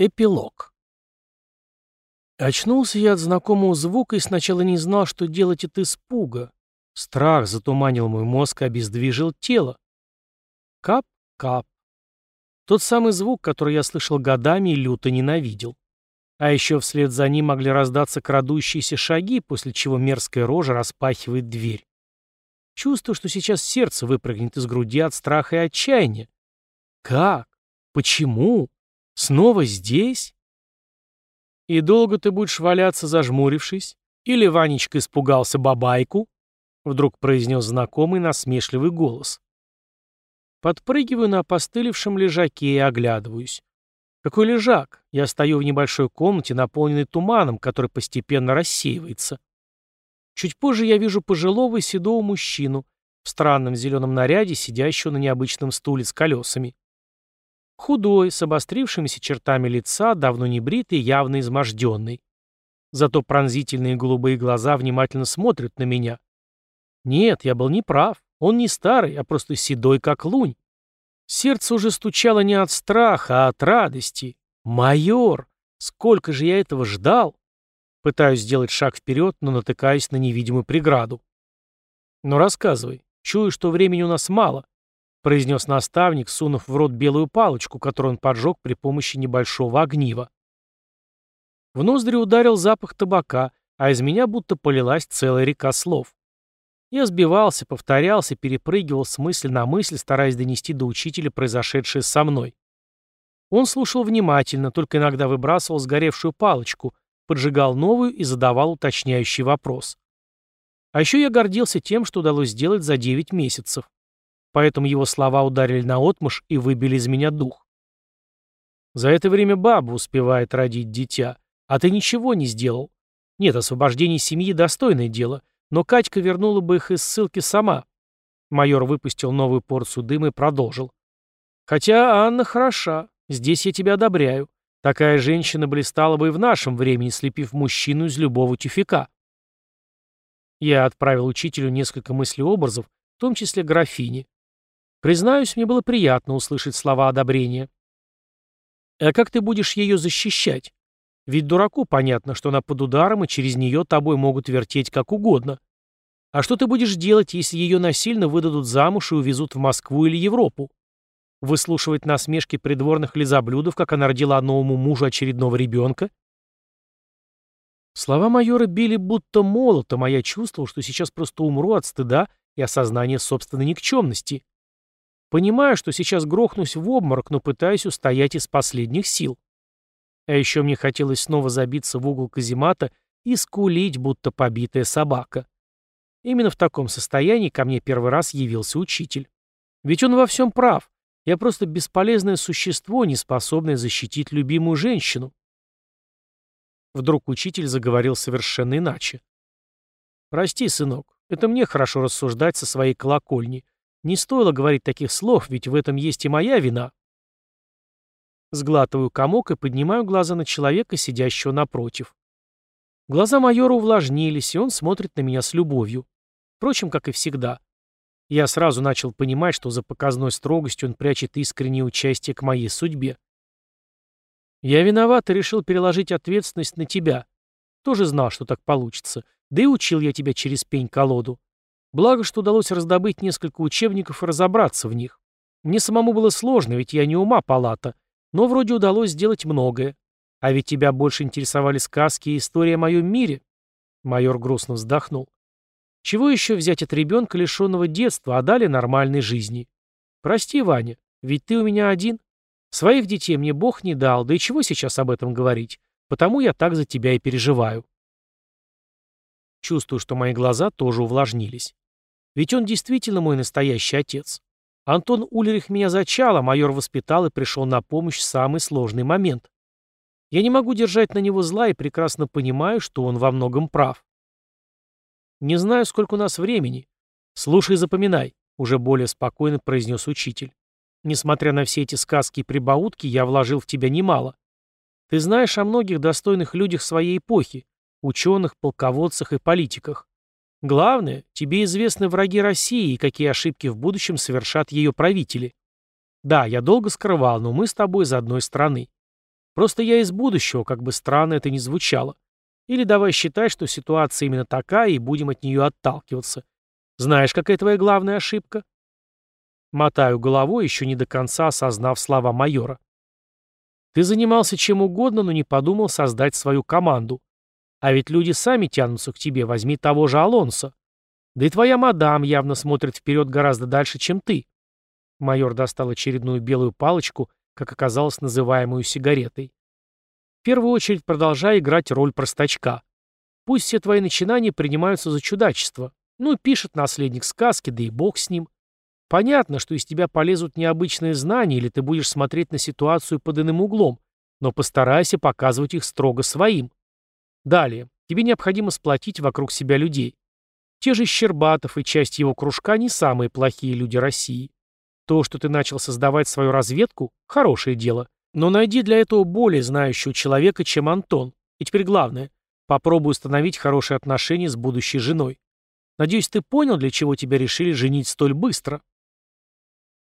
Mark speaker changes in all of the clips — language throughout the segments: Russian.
Speaker 1: Эпилог. Очнулся я от знакомого звука и сначала не знал, что делать от испуга. Страх затуманил мой мозг и обездвижил тело. Кап-кап. Тот самый звук, который я слышал годами и люто ненавидел. А еще вслед за ним могли раздаться крадущиеся шаги, после чего мерзкая рожа распахивает дверь. Чувствую, что сейчас сердце выпрыгнет из груди от страха и отчаяния. Как? Почему? Снова здесь? И долго ты будешь валяться, зажмурившись? Или Ванечка испугался бабайку? Вдруг произнес знакомый насмешливый голос. Подпрыгиваю на опостылевшем лежаке и оглядываюсь. Какой лежак? Я стою в небольшой комнате, наполненной туманом, который постепенно рассеивается. Чуть позже я вижу пожилого седого мужчину в странном зеленом наряде, сидящего на необычном стуле с колесами. Худой, с обострившимися чертами лица, давно не бритый, явно изможденный. Зато пронзительные голубые глаза внимательно смотрят на меня. Нет, я был не прав. Он не старый, а просто седой, как лунь. Сердце уже стучало не от страха, а от радости. Майор! Сколько же я этого ждал! Пытаюсь сделать шаг вперед, но натыкаюсь на невидимую преграду. Ну рассказывай. Чую, что времени у нас мало произнес наставник, сунув в рот белую палочку, которую он поджег при помощи небольшого огнива. В ноздри ударил запах табака, а из меня будто полилась целая река слов. Я сбивался, повторялся, перепрыгивал с мысли на мысль, стараясь донести до учителя произошедшее со мной. Он слушал внимательно, только иногда выбрасывал сгоревшую палочку, поджигал новую и задавал уточняющий вопрос. А еще я гордился тем, что удалось сделать за 9 месяцев поэтому его слова ударили на отмышь и выбили из меня дух. За это время баба успевает родить дитя, а ты ничего не сделал. Нет, освобождение семьи — достойное дело, но Катька вернула бы их из ссылки сама. Майор выпустил новую порцию дыма и продолжил. Хотя Анна хороша, здесь я тебя одобряю. Такая женщина блистала бы и в нашем времени, слепив мужчину из любого тюфика. Я отправил учителю несколько мыслеобразов, в том числе графини. Признаюсь, мне было приятно услышать слова одобрения. А как ты будешь ее защищать? Ведь дураку понятно, что она под ударом, и через нее тобой могут вертеть как угодно. А что ты будешь делать, если ее насильно выдадут замуж и увезут в Москву или Европу? Выслушивать насмешки придворных лизоблюдов, как она родила новому мужу очередного ребенка? Слова майора били будто молотом, а я чувствовал, что сейчас просто умру от стыда и осознания собственной никчемности. Понимаю, что сейчас грохнусь в обморок, но пытаюсь устоять из последних сил. А еще мне хотелось снова забиться в угол каземата и скулить, будто побитая собака. Именно в таком состоянии ко мне первый раз явился учитель. Ведь он во всем прав. Я просто бесполезное существо, не способное защитить любимую женщину. Вдруг учитель заговорил совершенно иначе. «Прости, сынок, это мне хорошо рассуждать со своей колокольни. Не стоило говорить таких слов, ведь в этом есть и моя вина. Сглатываю комок и поднимаю глаза на человека, сидящего напротив. Глаза майора увлажнились, и он смотрит на меня с любовью. Впрочем, как и всегда. Я сразу начал понимать, что за показной строгостью он прячет искреннее участие к моей судьбе. Я виноват и решил переложить ответственность на тебя. Тоже знал, что так получится. Да и учил я тебя через пень-колоду. Благо, что удалось раздобыть несколько учебников и разобраться в них. Мне самому было сложно, ведь я не ума палата, но вроде удалось сделать многое. А ведь тебя больше интересовали сказки и история о моем мире. Майор грустно вздохнул. Чего еще взять от ребенка, лишенного детства, а далее нормальной жизни? Прости, Ваня, ведь ты у меня один. Своих детей мне Бог не дал, да и чего сейчас об этом говорить? Потому я так за тебя и переживаю. Чувствую, что мои глаза тоже увлажнились. Ведь он действительно мой настоящий отец. Антон Ульрих меня зачал, а майор воспитал и пришел на помощь в самый сложный момент. Я не могу держать на него зла и прекрасно понимаю, что он во многом прав. Не знаю, сколько у нас времени. Слушай и запоминай, уже более спокойно произнес учитель. Несмотря на все эти сказки и прибаутки, я вложил в тебя немало. Ты знаешь о многих достойных людях своей эпохи, ученых, полководцах и политиках. Главное, тебе известны враги России и какие ошибки в будущем совершат ее правители. Да, я долго скрывал, но мы с тобой из одной страны. Просто я из будущего, как бы странно это ни звучало. Или давай считать, что ситуация именно такая, и будем от нее отталкиваться. Знаешь, какая твоя главная ошибка? Мотаю головой, еще не до конца осознав слова майора. Ты занимался чем угодно, но не подумал создать свою команду. А ведь люди сами тянутся к тебе, возьми того же Алонса. Да и твоя мадам явно смотрит вперед гораздо дальше, чем ты. Майор достал очередную белую палочку, как оказалось, называемую сигаретой. В первую очередь продолжай играть роль простачка. Пусть все твои начинания принимаются за чудачество. Ну, пишет наследник сказки, да и бог с ним. Понятно, что из тебя полезут необычные знания, или ты будешь смотреть на ситуацию под иным углом, но постарайся показывать их строго своим. Далее. Тебе необходимо сплотить вокруг себя людей. Те же Щербатов и часть его кружка не самые плохие люди России. То, что ты начал создавать свою разведку – хорошее дело. Но найди для этого более знающего человека, чем Антон. И теперь главное – попробуй установить хорошие отношения с будущей женой. Надеюсь, ты понял, для чего тебя решили женить столь быстро?»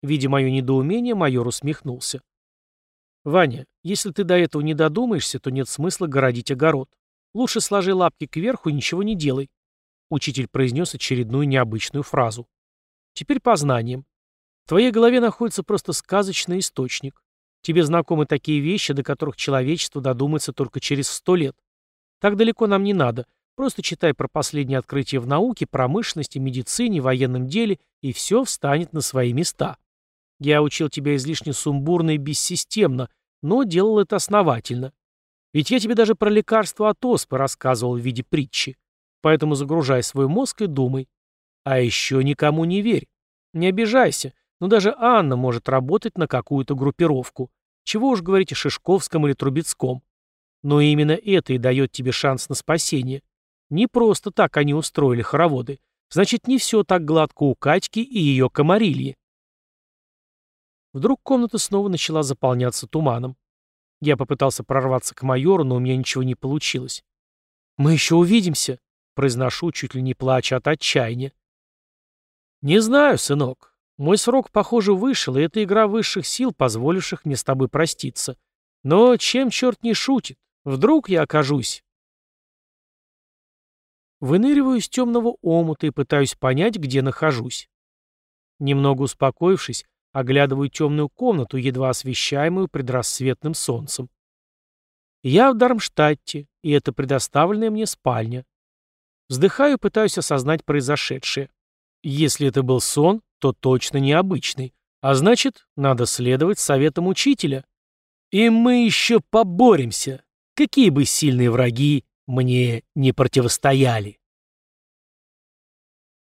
Speaker 1: Видя мое недоумение, майор усмехнулся. «Ваня, если ты до этого не додумаешься, то нет смысла городить огород. Лучше сложи лапки кверху и ничего не делай. Учитель произнес очередную необычную фразу. Теперь по знаниям. В твоей голове находится просто сказочный источник. Тебе знакомы такие вещи, до которых человечество додумается только через сто лет. Так далеко нам не надо. Просто читай про последние открытия в науке, промышленности, медицине, военном деле, и все встанет на свои места. Я учил тебя излишне сумбурно и бессистемно, но делал это основательно. Ведь я тебе даже про лекарства от оспы рассказывал в виде притчи. Поэтому загружай свой мозг и думай. А еще никому не верь. Не обижайся, но даже Анна может работать на какую-то группировку. Чего уж говорить о Шишковском или Трубецком. Но именно это и дает тебе шанс на спасение. Не просто так они устроили хороводы. Значит, не все так гладко у Катьки и ее комарильи. Вдруг комната снова начала заполняться туманом. Я попытался прорваться к майору, но у меня ничего не получилось. «Мы еще увидимся», Произношу, чуть ли не плача от отчаяния. «Не знаю, сынок. Мой срок, похоже, вышел, и это игра высших сил, позволивших мне с тобой проститься. Но чем черт не шутит? Вдруг я окажусь...» Выныриваю из темного омута и пытаюсь понять, где нахожусь. Немного успокоившись, оглядываю темную комнату, едва освещаемую предрассветным солнцем. Я в Дармштадте, и это предоставленная мне спальня. Вздыхаю пытаюсь осознать произошедшее. Если это был сон, то точно необычный. А значит, надо следовать советам учителя. И мы еще поборемся, какие бы сильные враги мне не противостояли.